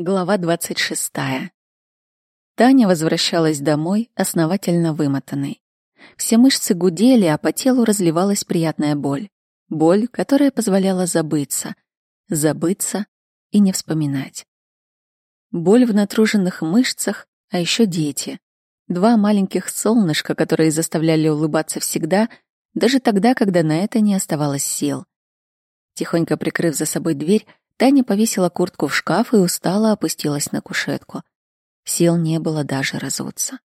Глава 26. Таня возвращалась домой, основательно вымотанной. Все мышцы гудели, а по телу разливалась приятная боль. Боль, которая позволяла забыться. Забыться и не вспоминать. Боль в натруженных мышцах, а еще дети. Два маленьких солнышка, которые заставляли улыбаться всегда, даже тогда, когда на это не оставалось сил. Тихонько прикрыв за собой дверь, Таня повесила куртку в шкаф и устало опустилась на кушетку. Сил не было даже разуться.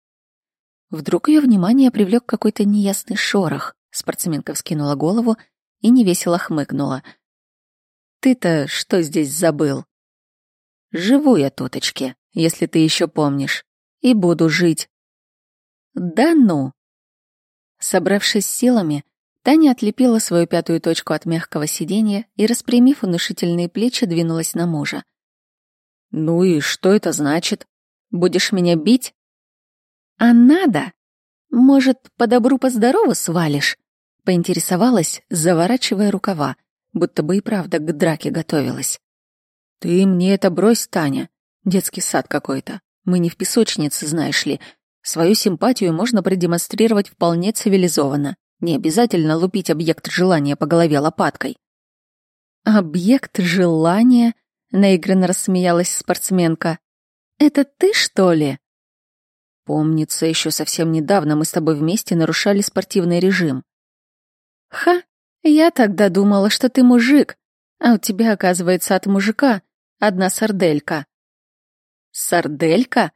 Вдруг ее внимание привлек какой-то неясный шорох. Спортсменка вскинула голову и невесело хмыкнула. «Ты-то что здесь забыл?» «Живу я, туточки, если ты еще помнишь, и буду жить». «Да ну!» Собравшись силами, Таня отлепила свою пятую точку от мягкого сиденья и, распрямив внушительные плечи, двинулась на мужа. «Ну и что это значит? Будешь меня бить?» «А надо? Может, по добру, по здорову свалишь?» — поинтересовалась, заворачивая рукава, будто бы и правда к драке готовилась. «Ты мне это брось, Таня. Детский сад какой-то. Мы не в песочнице, знаешь ли. Свою симпатию можно продемонстрировать вполне цивилизованно. Не обязательно лупить объект желания по голове лопаткой. «Объект желания?» — наигранно рассмеялась спортсменка. «Это ты, что ли?» «Помнится, еще совсем недавно мы с тобой вместе нарушали спортивный режим». «Ха! Я тогда думала, что ты мужик, а у тебя, оказывается, от мужика одна сарделька». «Сарделька?»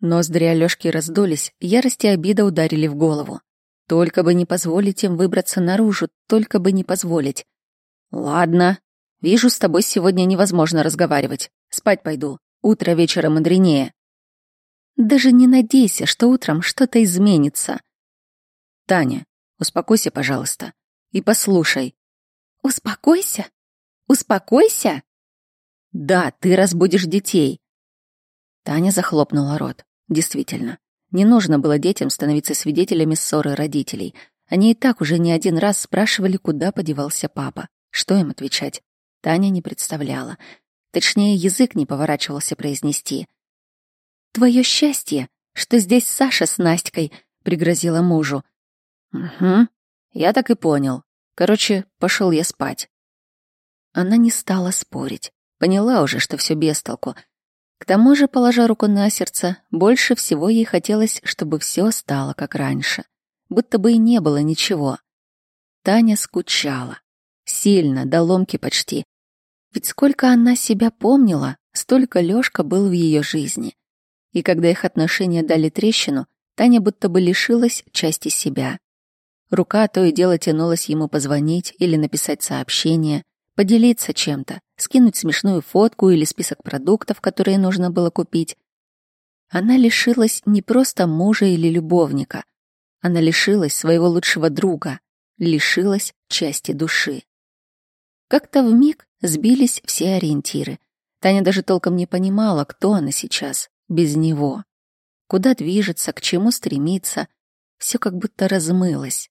Ноздри Алёшки раздулись, ярость и обида ударили в голову. Только бы не позволить им выбраться наружу, только бы не позволить. Ладно, вижу, с тобой сегодня невозможно разговаривать. Спать пойду. Утро вечера мудренее. Даже не надейся, что утром что-то изменится. Таня, успокойся, пожалуйста, и послушай. Успокойся? Успокойся? Да, ты разбудишь детей. Таня захлопнула рот. Действительно, не нужно было детям становиться свидетелями ссоры родителей. Они и так уже не один раз спрашивали, куда подевался папа. Что им отвечать? Таня не представляла. Точнее, язык не поворачивался произнести. «Твое счастье, что здесь Саша с Настькой», — пригрозила мужу. «Угу, я так и понял. Короче, пошел я спать». Она не стала спорить. Поняла уже, что все без толку. К тому же, положа руку на сердце, больше всего ей хотелось, чтобы все стало как раньше, будто бы и не было ничего. Таня скучала. Сильно, до ломки почти. Ведь сколько она себя помнила, столько Лёшка был в ее жизни. И когда их отношения дали трещину, Таня будто бы лишилась части себя. Рука то и дело тянулась ему позвонить или написать сообщение, поделиться чем-то, скинуть смешную фотку или список продуктов, которые нужно было купить. Она лишилась не просто мужа или любовника, она лишилась своего лучшего друга, лишилась части души. Как-то в миг сбились все ориентиры. Таня даже толком не понимала, кто она сейчас, без него. Куда движется, к чему стремится. Все как будто размылось.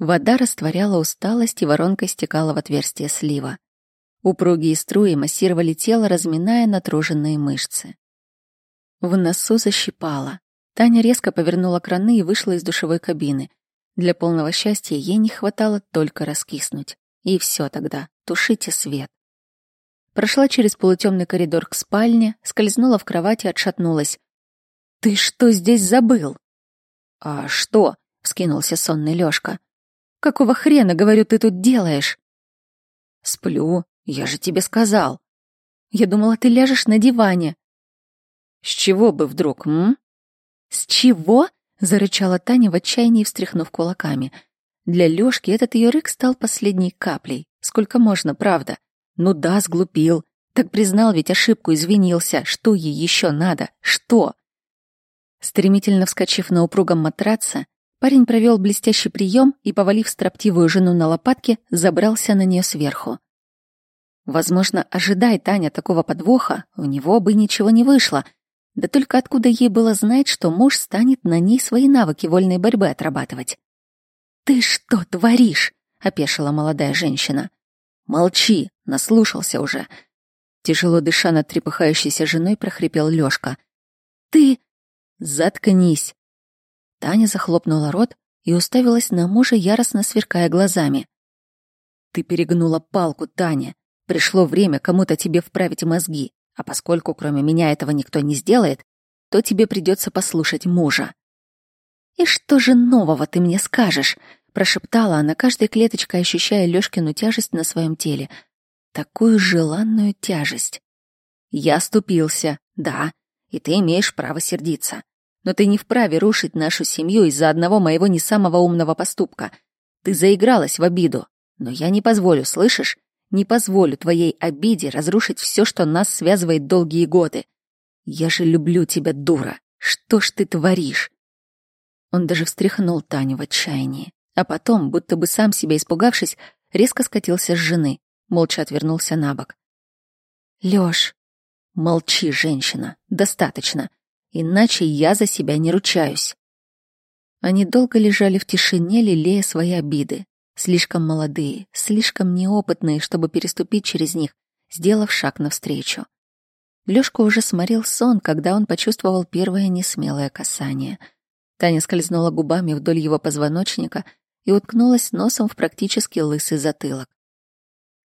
Вода растворяла усталость, и воронка стекала в отверстие слива. Упругие струи массировали тело, разминая натруженные мышцы. В носу защипало. Таня резко повернула краны и вышла из душевой кабины. Для полного счастья ей не хватало только раскиснуть. И все тогда, тушите свет. Прошла через полутемный коридор к спальне, скользнула в кровать и отшатнулась. «Ты что здесь забыл?» «А что?» — вскинулся сонный Лёшка. Какого хрена, говорю, ты тут делаешь? Сплю, я же тебе сказал. Я думала, ты ляжешь на диване. С чего бы вдруг, м? С чего? зарычала Таня в отчаянии, встряхнув кулаками. Для Лёшки этот её рык стал последней каплей. Сколько можно, правда? Ну да, сглупил. Так признал ведь ошибку, извинился. Что ей ещё надо? Что? Стремительно вскочив на упругом матраце, Парень провел блестящий прием и, повалив строптивую жену на лопатки, забрался на нее сверху. Возможно, ожидая Таня такого подвоха, у него бы ничего не вышло. Да только откуда ей было знать, что муж станет на ней свои навыки вольной борьбы отрабатывать? «Ты что творишь?» — опешила молодая женщина. «Молчи, наслушался уже». Тяжело дыша над трепыхающейся женой, прохрипел Лёшка. «Ты...» «Заткнись!» Таня захлопнула рот и уставилась на мужа, яростно сверкая глазами. «Ты перегнула палку, Таня. Пришло время кому-то тебе вправить мозги, а поскольку кроме меня этого никто не сделает, то тебе придется послушать мужа». «И что же нового ты мне скажешь?» — прошептала она, каждой клеточкой ощущая Лёшкину тяжесть на своем теле. Такую желанную тяжесть. «Я оступился, да, и ты имеешь право сердиться. Но ты не вправе рушить нашу семью из-за одного моего не самого умного поступка. Ты заигралась в обиду, но я не позволю, слышишь? Не позволю твоей обиде разрушить все, что нас связывает долгие годы. Я же люблю тебя, дура. Что ж ты творишь?» Он даже встряхнул Таню в отчаянии а потом, будто бы сам себя испугавшись, резко скатился с жены, молча отвернулся на бок. «Лёш!» «Молчи, женщина, достаточно, иначе я за себя не ручаюсь». Они долго лежали в тишине, лелея свои обиды, слишком молодые, слишком неопытные, чтобы переступить через них, сделав шаг навстречу. Лёшка уже сморил сон, когда он почувствовал первое несмелое касание. Таня скользнула губами вдоль его позвоночника — и уткнулась носом в практически лысый затылок.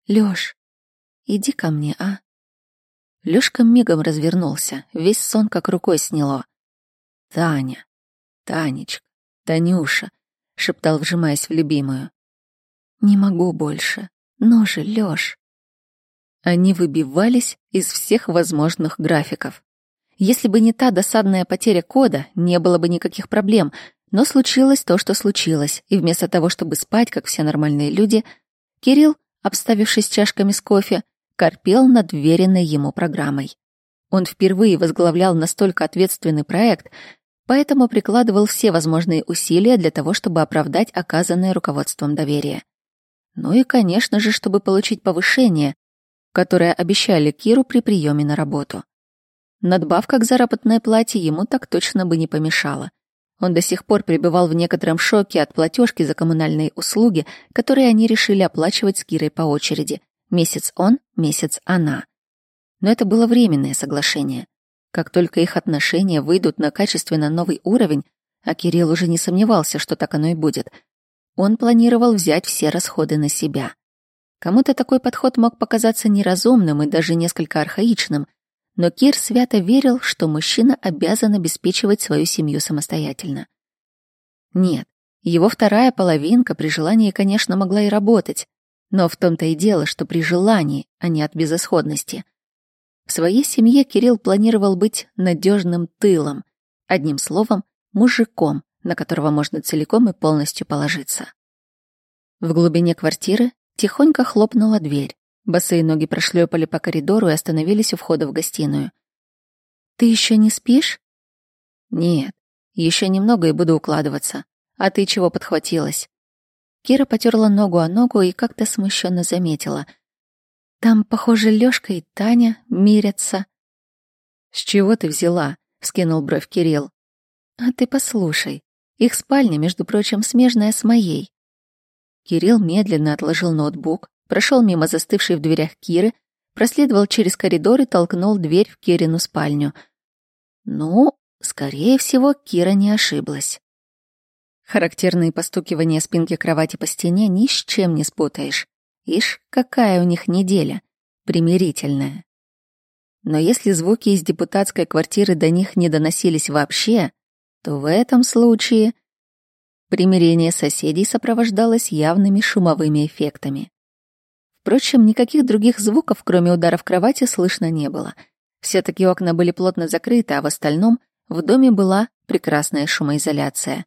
«Лёш, иди ко мне, а?» Лёшка мигом развернулся, весь сон как рукой сняло. «Таня, Танечка, Танюша», — шептал, вжимаясь в любимую. «Не могу больше. Ну же, Лёш». Они выбивались из всех возможных графиков. Если бы не та досадная потеря кода, не было бы никаких проблем, но случилось то, что случилось, и вместо того, чтобы спать, как все нормальные люди, Кирилл, обставившись чашками с кофе, корпел над веренной ему программой. Он впервые возглавлял настолько ответственный проект, поэтому прикладывал все возможные усилия для того, чтобы оправдать оказанное руководством доверие. Ну и, конечно же, чтобы получить повышение, которое обещали Киру при приеме на работу. Надбавка к заработной плате ему так точно бы не помешала — он до сих пор пребывал в некотором шоке от платежки за коммунальные услуги, которые они решили оплачивать с Кирой по очереди. Месяц он, месяц она. Но это было временное соглашение. Как только их отношения выйдут на качественно новый уровень, а Кирилл уже не сомневался, что так оно и будет, он планировал взять все расходы на себя. Кому-то такой подход мог показаться неразумным и даже несколько архаичным, но Кир свято верил, что мужчина обязан обеспечивать свою семью самостоятельно. Нет, его вторая половинка при желании, конечно, могла и работать, но в том-то и дело, что при желании, а не от безысходности. В своей семье Кирилл планировал быть надежным тылом, одним словом, мужиком, на которого можно целиком и полностью положиться. В глубине квартиры тихонько хлопнула дверь. Босые ноги прошлепали по коридору и остановились у входа в гостиную. «Ты еще не спишь?» «Нет, еще немного и буду укладываться. А ты чего подхватилась?» Кира потерла ногу о ногу и как-то смущенно заметила. «Там, похоже, Лёшка и Таня мирятся». «С чего ты взяла?» — вскинул бровь Кирилл. «А ты послушай. Их спальня, между прочим, смежная с моей». Кирилл медленно отложил ноутбук, прошел мимо застывшей в дверях Киры, проследовал через коридор и толкнул дверь в Кирину спальню. Ну, скорее всего, Кира не ошиблась. Характерные постукивания спинки кровати по стене ни с чем не спутаешь. Ишь, какая у них неделя. Примирительная. Но если звуки из депутатской квартиры до них не доносились вообще, то в этом случае примирение соседей сопровождалось явными шумовыми эффектами. Впрочем, никаких других звуков, кроме удара в кровати, слышно не было. Все-таки окна были плотно закрыты, а в остальном в доме была прекрасная шумоизоляция.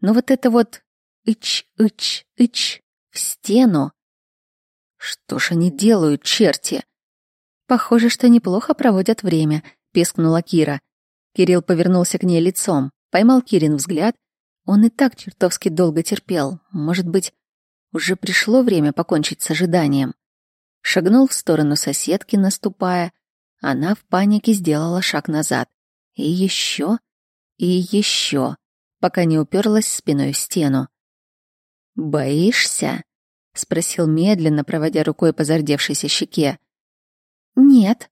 Но вот это вот «ич-ич-ич» в стену... Что ж они делают, черти? Похоже, что неплохо проводят время, пискнула Кира. Кирилл повернулся к ней лицом, поймал Кирин взгляд. Он и так чертовски долго терпел. Может быть, уже пришло время покончить с ожиданием. Шагнул в сторону соседки, наступая. Она в панике сделала шаг назад. И еще, и еще, пока не уперлась спиной в стену. «Боишься?» — спросил медленно, проводя рукой по зардевшейся щеке. Нет.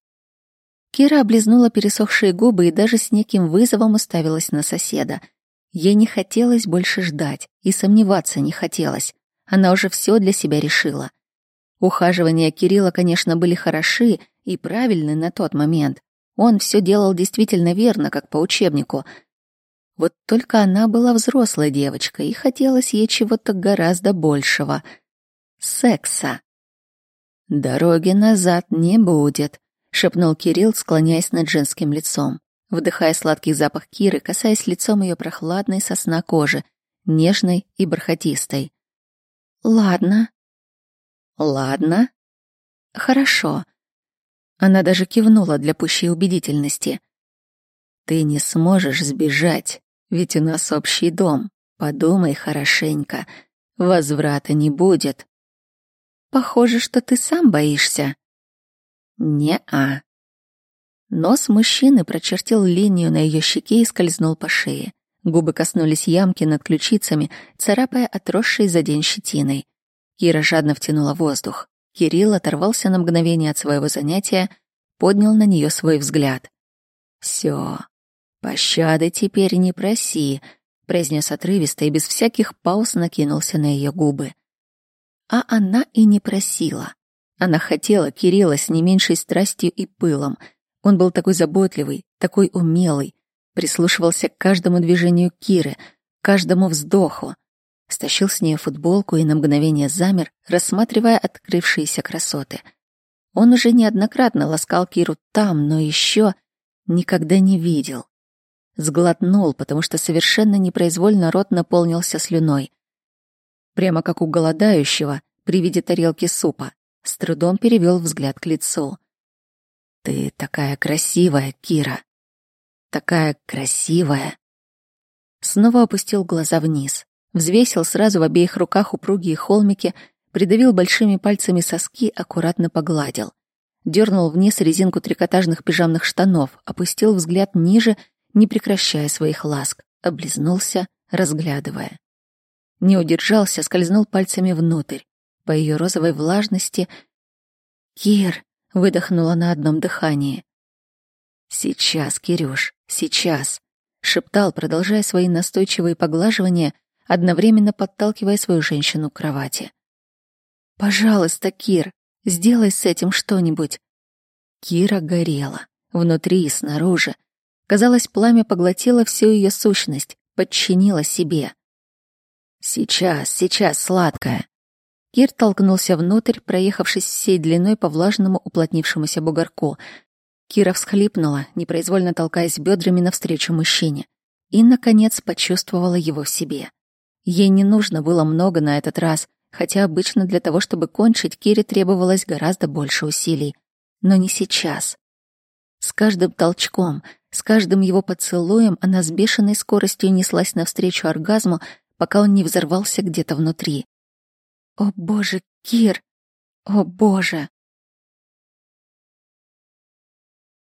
Кира облизнула пересохшие губы и даже с неким вызовом уставилась на соседа. Ей не хотелось больше ждать, и сомневаться не хотелось. Она уже все для себя решила. Ухаживания Кирилла, конечно, были хороши и правильны на тот момент. Он все делал действительно верно, как по учебнику. Вот только она была взрослой девочкой, и хотелось ей чего-то гораздо большего — секса. «Дороги назад не будет», — шепнул Кирилл, склоняясь над женским лицом, вдыхая сладкий запах Киры, касаясь лицом ее прохладной сосна кожи, нежной и бархатистой. «Ладно». «Ладно?» «Хорошо». Она даже кивнула для пущей убедительности. «Ты не сможешь сбежать, ведь у нас общий дом. Подумай хорошенько. Возврата не будет. Похоже, что ты сам боишься. Не-а. Нос мужчины прочертил линию на ее щеке и скользнул по шее. Губы коснулись ямки над ключицами, царапая отросшей за день щетиной. Кира жадно втянула воздух. Кирилл оторвался на мгновение от своего занятия, поднял на нее свой взгляд. «Все, пощады теперь не проси», — произнес отрывисто и без всяких пауз накинулся на ее губы. А она и не просила. Она хотела Кирилла с не меньшей страстью и пылом. Он был такой заботливый, такой умелый, прислушивался к каждому движению Киры, каждому вздоху. Стащил с нее футболку и на мгновение замер, рассматривая открывшиеся красоты. Он уже неоднократно ласкал Киру там, но еще никогда не видел. Сглотнул, потому что совершенно непроизвольно рот наполнился слюной прямо как у голодающего при виде тарелки супа. С трудом перевел взгляд к лицу. «Ты такая красивая, Кира! Такая красивая!» Снова опустил глаза вниз, взвесил сразу в обеих руках упругие холмики, придавил большими пальцами соски, аккуратно погладил. Дернул вниз резинку трикотажных пижамных штанов, опустил взгляд ниже, не прекращая своих ласк, облизнулся, разглядывая. Не удержался, скользнул пальцами внутрь. По ее розовой влажности... «Кир!» — выдохнула на одном дыхании. «Сейчас, Кирюш, сейчас!» — шептал, продолжая свои настойчивые поглаживания, одновременно подталкивая свою женщину к кровати. «Пожалуйста, Кир, сделай с этим что-нибудь!» Кира горела, внутри и снаружи. Казалось, пламя поглотило всю ее сущность, подчинило себе. «Сейчас, сейчас, сладкая!» Кир толкнулся внутрь, проехавшись всей длиной по влажному уплотнившемуся бугорку. Кира всхлипнула, непроизвольно толкаясь бедрами навстречу мужчине. И, наконец, почувствовала его в себе. Ей не нужно было много на этот раз, хотя обычно для того, чтобы кончить, Кире требовалось гораздо больше усилий. Но не сейчас. С каждым толчком, с каждым его поцелуем она с бешеной скоростью неслась навстречу оргазму, пока он не взорвался где-то внутри. «О боже, Кир! О боже!»